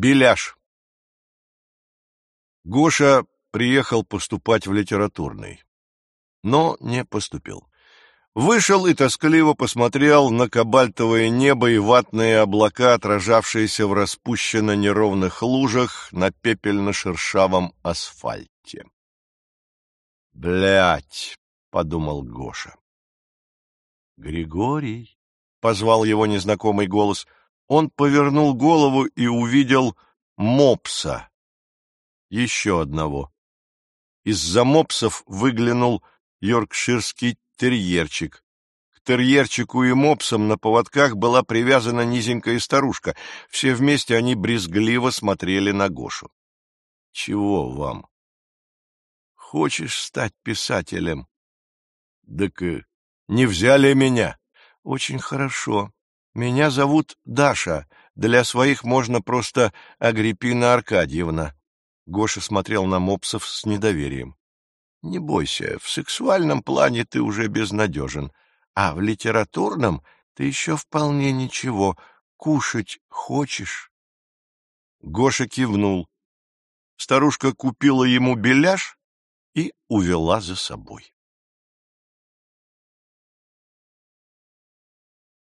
Беляш. Гоша приехал поступать в литературный, но не поступил. Вышел и тоскливо посмотрел на кабальтовое небо и ватные облака, отражавшиеся в распущенно неровных лужах на пепельно-шершавом асфальте. «Блядь!» — подумал Гоша. «Григорий!» — позвал его незнакомый голос. Он повернул голову и увидел мопса. Еще одного. Из-за мопсов выглянул йоркширский терьерчик. К терьерчику и мопсам на поводках была привязана низенькая старушка. Все вместе они брезгливо смотрели на Гошу. — Чего вам? — Хочешь стать писателем? — Так не взяли меня. — Очень хорошо. Меня зовут Даша. Для своих можно просто Агриппина Аркадьевна. Гоша смотрел на мопсов с недоверием. Не бойся, в сексуальном плане ты уже безнадежен, а в литературном ты еще вполне ничего. Кушать хочешь? Гоша кивнул. Старушка купила ему беляш и увела за собой.